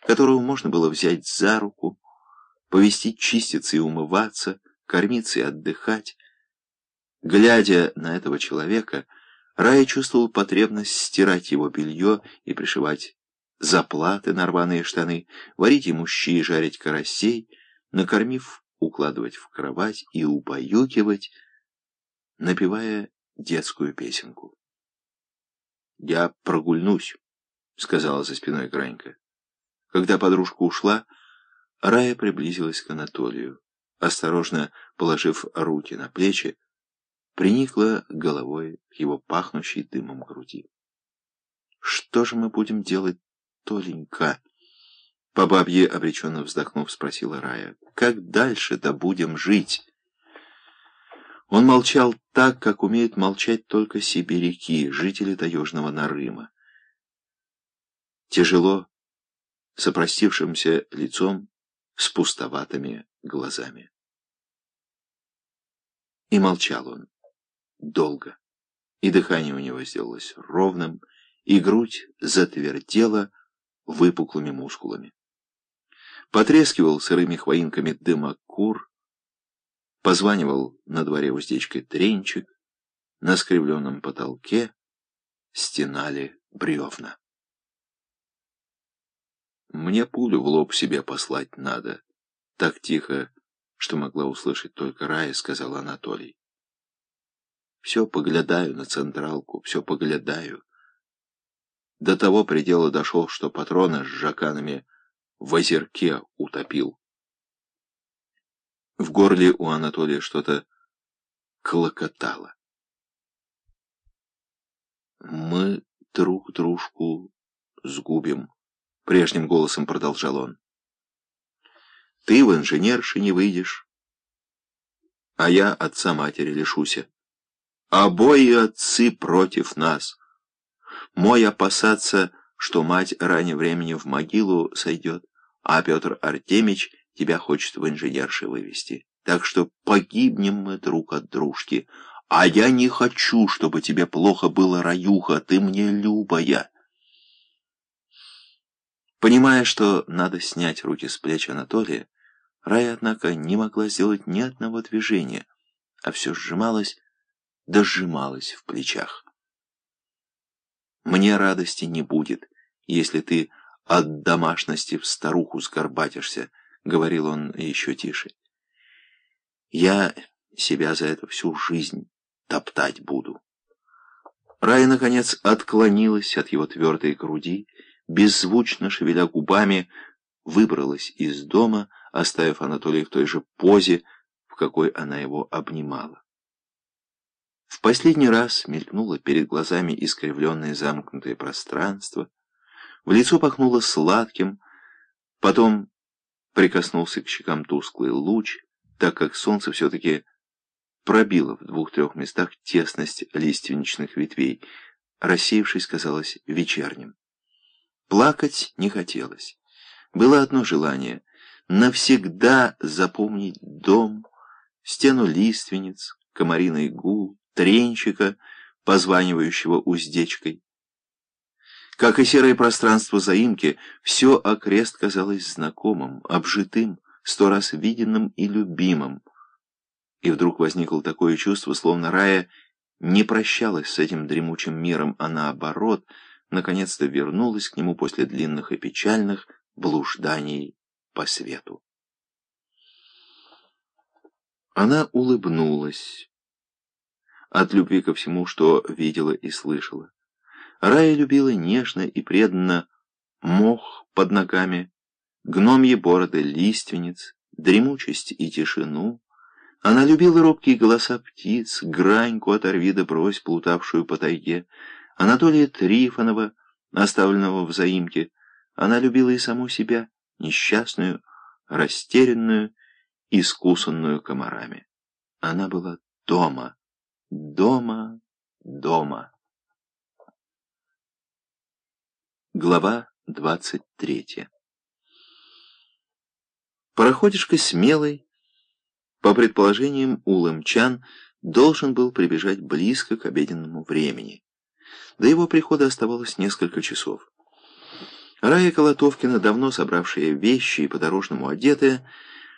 которого можно было взять за руку, повести чиститься и умываться, кормиться и отдыхать. Глядя на этого человека, Рая чувствовал потребность стирать его белье и пришивать заплаты на рваные штаны, варить ему щи и жарить карасей, накормив, укладывать в кровать и убаюкивать, напевая детскую песенку. «Я прогульнусь», — сказала за спиной Гранька. Когда подружка ушла, Рая приблизилась к Анатолию. Осторожно положив руки на плечи, приникла головой к его пахнущей дымом груди. «Что же мы будем делать, Толенька?» По бабье, обреченно вздохнув, спросила Рая. «Как дальше-то будем жить?» Он молчал так, как умеют молчать только сибиряки, жители таежного Нарыма. Тяжело, с опростившимся лицом, с пустоватыми глазами. И молчал он долго, и дыхание у него сделалось ровным, и грудь затвердела выпуклыми мускулами. Потрескивал сырыми хвоинками дыма кур, позванивал на дворе уздечкой тренчик, на скривленном потолке стенали бревна. «Мне пулю в лоб себе послать надо», — так тихо, что могла услышать только Рая, сказал Анатолий. «Все поглядаю на централку, все поглядаю». До того предела дошел, что патрона с жаканами в озерке утопил. В горле у Анатолия что-то клокотало. «Мы друг дружку сгубим», — прежним голосом продолжал он. «Ты в инженерши не выйдешь, а я отца матери лишуся. Обои отцы против нас. Мой опасаться, что мать ранее времени в могилу сойдет, а Петр Артемич тебя хочет в инженерши вывести. Так что погибнем мы друг от дружки. А я не хочу, чтобы тебе плохо было, Раюха, ты мне любая». Понимая, что надо снять руки с плеч Анатолия, Рая, однако, не могла сделать ни одного движения, а все сжималась, да в плечах. «Мне радости не будет, если ты от домашности в старуху скорбатишься», — говорил он еще тише. «Я себя за это всю жизнь топтать буду». Рая, наконец, отклонилась от его твердой груди, беззвучно шевеля губами, выбралась из дома, оставив Анатолия в той же позе, в какой она его обнимала. В последний раз мелькнуло перед глазами искривленное замкнутое пространство, в лицо пахнуло сладким, потом прикоснулся к щекам тусклый луч, так как солнце все-таки пробило в двух-трех местах тесность лиственничных ветвей, рассеявшись, казалось, вечерним. Плакать не хотелось. Было одно желание — навсегда запомнить дом, стену лиственниц, комариный гул, тренчика, позванивающего уздечкой. Как и серое пространство заимки, все окрест казалось знакомым, обжитым, сто раз виденным и любимым. И вдруг возникло такое чувство, словно Рая не прощалась с этим дремучим миром, а наоборот — наконец-то вернулась к нему после длинных и печальных блужданий по свету. Она улыбнулась от любви ко всему, что видела и слышала. Рая любила нежно и преданно мох под ногами, гномьи бороды лиственниц, дремучесть и тишину. Она любила робкие голоса птиц, граньку оторви да брось, плутавшую по тайге, Анатолия Трифонова, оставленного в заимке, она любила и саму себя, несчастную, растерянную, искусанную комарами. Она была дома, дома, дома. Глава двадцать третья Пароходишка смелый, по предположениям улымчан, должен был прибежать близко к обеденному времени. До его прихода оставалось несколько часов. Рая Колотовкина, давно собравшая вещи и по-дорожному одетая,